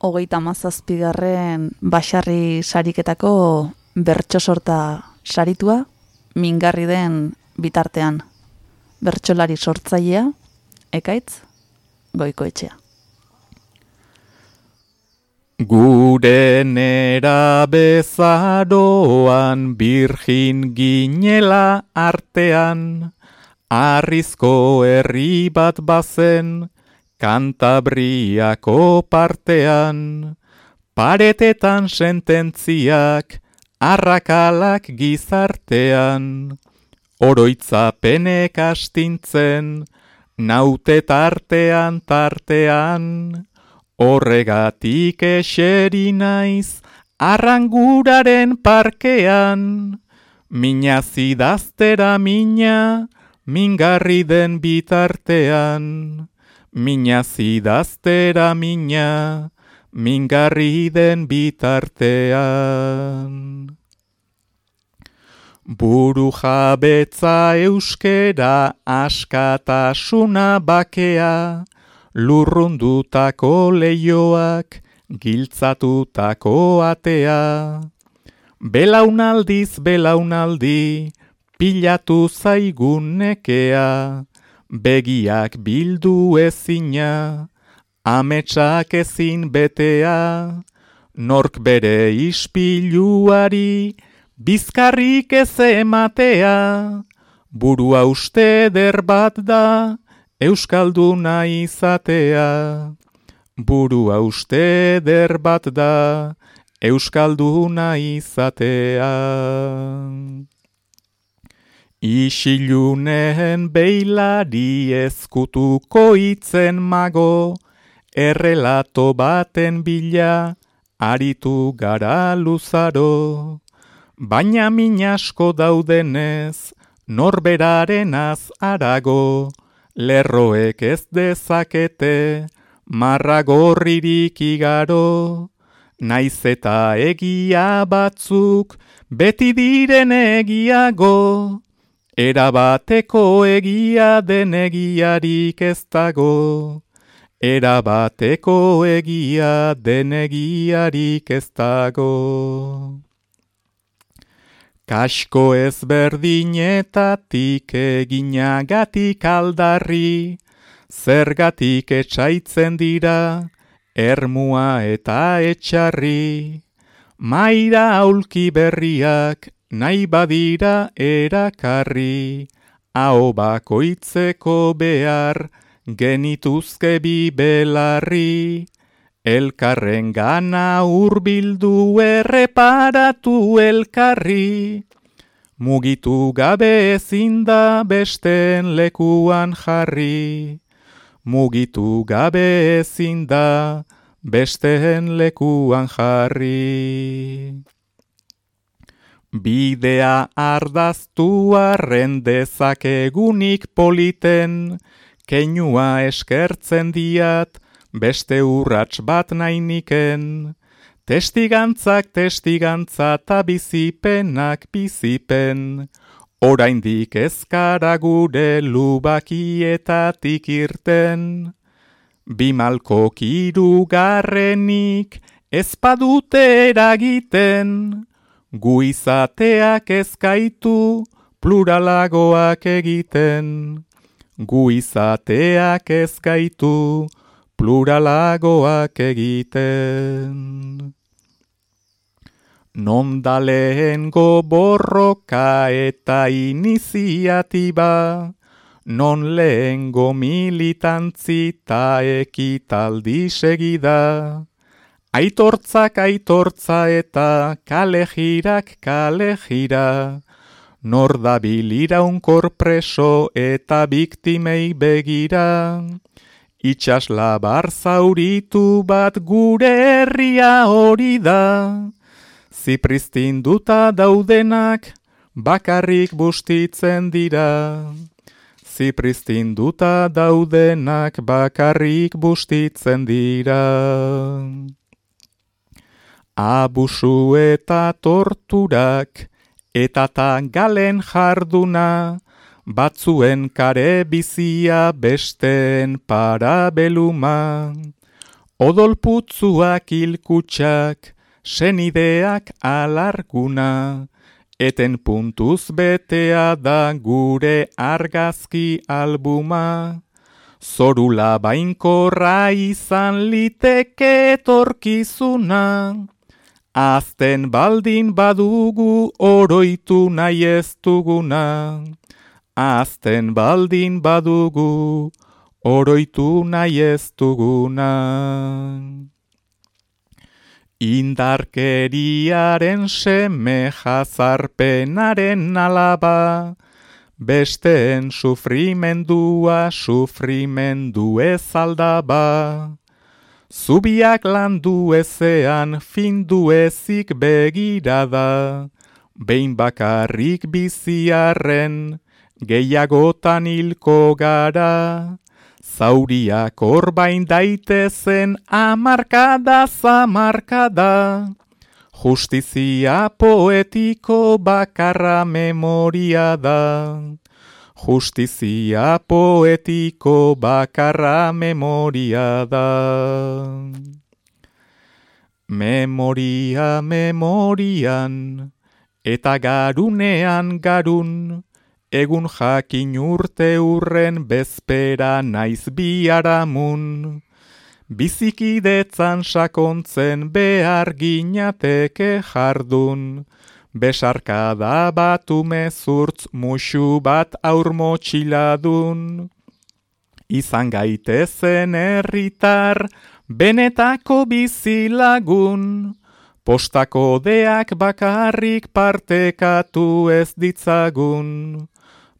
hogeita mazazpigarren basarri sariketako bertso sorta saritua, mingarri den bitartean. Bertsolari sortzailea, ekaitz, goiko etxea. Gure nera bezaroan birgin ginela artean, arrizko herri bat bazen, kantabriako partean, paretetan sententziak, arrakalak gizartean, oroitzapenek astintzen, naute tartean tartean, Horregatik eseri naiz, arranguraren parkean, mina zidaztera mina, mingarri den bitartean. Mina zidaztera mina, mingarri den bitartean. Buru jabetza euskera askatasuna bakea, lurrundutako leioak, giltzatutako atea. Belaunaldiz belaunaldi, pilatu zaigun nekea, begiak bildu ezina, ametsak ezin betea, nork bere ispiluari, bizkarrik ez ematea, burua uste derbat da, Euskalduna izatea, burua uste der bat da, Euskalduna izatea. Isiluneen beilari ezkutuko itzen mago, errelato baten bila, aritu gara luzaro. Baina minasko daudenez, norberaren az arago, lerroek ez dezakete, marragorririk igaro, naiz eta egia batzuk, beti diren egiago, erabateko egia den egiarik ez dago, erabateko egia den egiarik ez dago. Kasko ezberdinetatik eginagatik aldarri, zergatik etxaitzen dira, ermua eta etxarri. Maira aulki berriak nahi badira erakarri, hau bakoitzeko behar genituzke bi belarri. Elkarren gana urbildu erreparatu elkarri, mugitu gabe ezin da besten lekuan jarri. Mugitu gabe ezin da besten lekuan jarri. Bidea ardaztu arren dezakegunik politen, keinua eskertzen diat, beste urrats bat nainiken, testigantzak testigantza eta bizipenak bizipen, oraindik ezkara gure lubakietatik irten, bimalko kiru garrenik ezpadute eragiten, gu izateak ezkaitu pluralagoak egiten, gu izateak ezkaitu pluralagoak egiten. Non da lehen borroka eta iniziatiba, non lehen militantzi eta ekitaldi segida. Aitortzak aitortza eta kale jirak kale jira, nor da biliraunkor preso eta biktimei begira. Itxasla zauritu bat gure herria hori da, zipristinduta daudenak bakarrik bustitzen dira. Zipristinduta daudenak bakarrik bustitzen dira. Abusu eta torturak eta galen jarduna, batzuen kare bizia besteen parabeluma. Odolputzuak ilkutsak, senideak alarguna, eten puntuz betea da gure argazki albuma. Zorula bainkorra izan liteke etorkizuna, azten baldin badugu oroitu nahi ez duguna. Azten baldin badugu oroitu nahi ez duguna. Indarkeriaren seme jazarpenaren alaba, besteen sufrimendua sufrimendu ez aldaba. Zubiak landu ezean findu ezik begirada, behin bakarrik biziarren gehiagotan hilko gara. Zauriak orbain daitezen amarkada zamarkada. Justizia poetiko bakarra memoria da. Justizia poetiko bakarra memoria da. Memoria memorian, eta garunean garun, egun jakin urte urren bezpera naiz biaramun. Bizikidetzan sakontzen behar ginateke jardun, besarkada bat umezurtz musu bat aur motxiladun. Izan gaitezen herritar, benetako bizilagun, postako deak bakarrik partekatu ez ditzagun.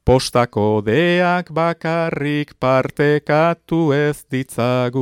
Postako deak bakarrik partekatu ez ditzagun.